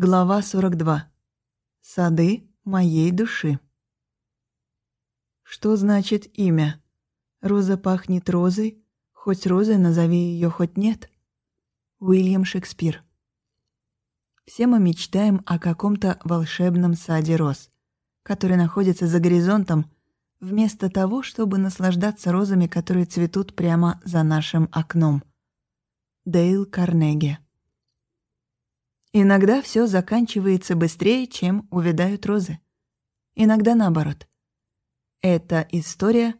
Глава 42. Сады моей души. Что значит имя? Роза пахнет розой, хоть розой назови ее, хоть нет. Уильям Шекспир. Все мы мечтаем о каком-то волшебном саде роз, который находится за горизонтом, вместо того, чтобы наслаждаться розами, которые цветут прямо за нашим окном. Дейл Карнеги. Иногда все заканчивается быстрее, чем увядают розы. Иногда наоборот. Эта история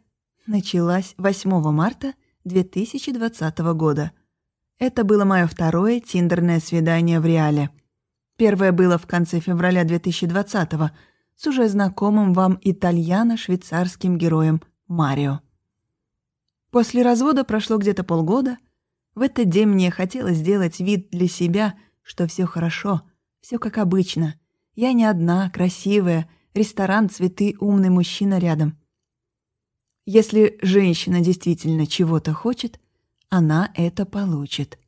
началась 8 марта 2020 года. Это было мое второе тиндерное свидание в реале. Первое было в конце февраля 2020 с уже знакомым вам итальяно-швейцарским героем Марио. После развода прошло где-то полгода. В этот день мне хотелось сделать вид для себя – что все хорошо, все как обычно. Я не одна, красивая, ресторан, цветы, умный мужчина рядом. Если женщина действительно чего-то хочет, она это получит.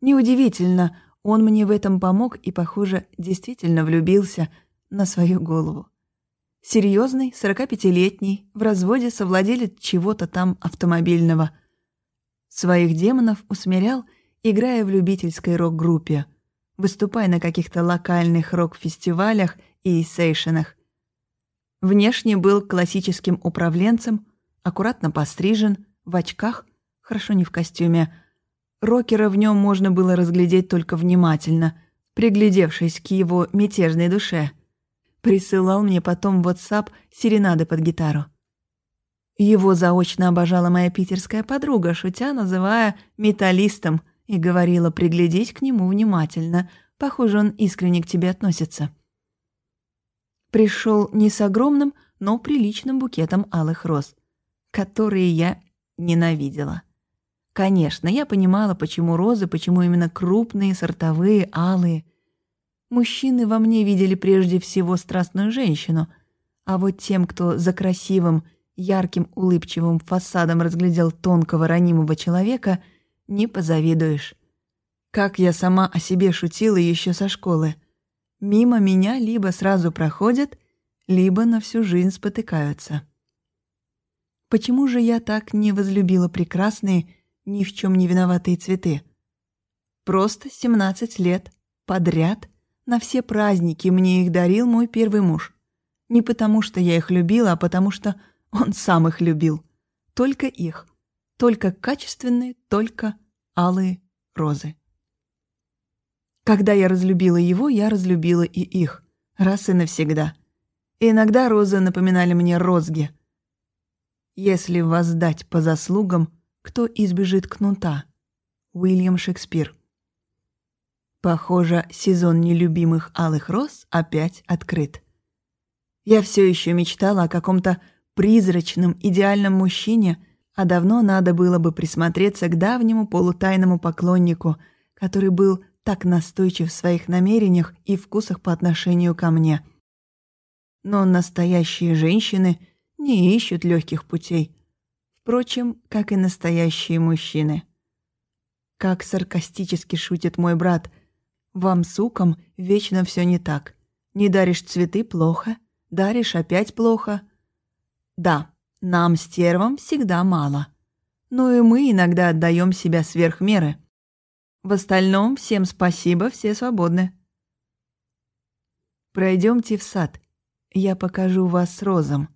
Неудивительно, он мне в этом помог и, похоже, действительно влюбился на свою голову. Серьезный, 45-летний, в разводе совладелец чего-то там автомобильного. Своих демонов усмирял, играя в любительской рок-группе – выступая на каких-то локальных рок-фестивалях и сейшенах. Внешне был классическим управленцем, аккуратно пострижен, в очках, хорошо не в костюме. Рокера в нем можно было разглядеть только внимательно, приглядевшись к его мятежной душе. Присылал мне потом в WhatsApp серенады под гитару. Его заочно обожала моя питерская подруга, шутя называя «металлистом», и говорила приглядеть к нему внимательно. Похоже, он искренне к тебе относится. Пришел не с огромным, но приличным букетом алых роз, которые я ненавидела. Конечно, я понимала, почему розы, почему именно крупные, сортовые, алые. Мужчины во мне видели прежде всего страстную женщину, а вот тем, кто за красивым, ярким, улыбчивым фасадом разглядел тонкого, ранимого человека — не позавидуешь. Как я сама о себе шутила еще со школы. Мимо меня либо сразу проходят, либо на всю жизнь спотыкаются. Почему же я так не возлюбила прекрасные, ни в чем не виноватые цветы? Просто 17 лет, подряд, на все праздники мне их дарил мой первый муж. Не потому, что я их любила, а потому, что он сам их любил. Только их. Только качественные, только алые розы. Когда я разлюбила его, я разлюбила и их, раз и навсегда. И иногда розы напоминали мне розги. Если воздать по заслугам, кто избежит кнута? Уильям Шекспир. Похоже, сезон нелюбимых алых роз опять открыт. Я все еще мечтала о каком-то призрачном, идеальном мужчине, а давно надо было бы присмотреться к давнему полутайному поклоннику, который был так настойчив в своих намерениях и вкусах по отношению ко мне. Но настоящие женщины не ищут легких путей. Впрочем, как и настоящие мужчины. Как саркастически шутит мой брат, «Вам, сукам, вечно все не так. Не даришь цветы — плохо, даришь опять плохо». Да, нам, стервам, всегда мало. Но и мы иногда отдаем себя сверх меры. В остальном всем спасибо, все свободны. Пройдемте в сад. Я покажу вас с розом.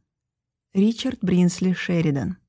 Ричард Бринсли Шеридан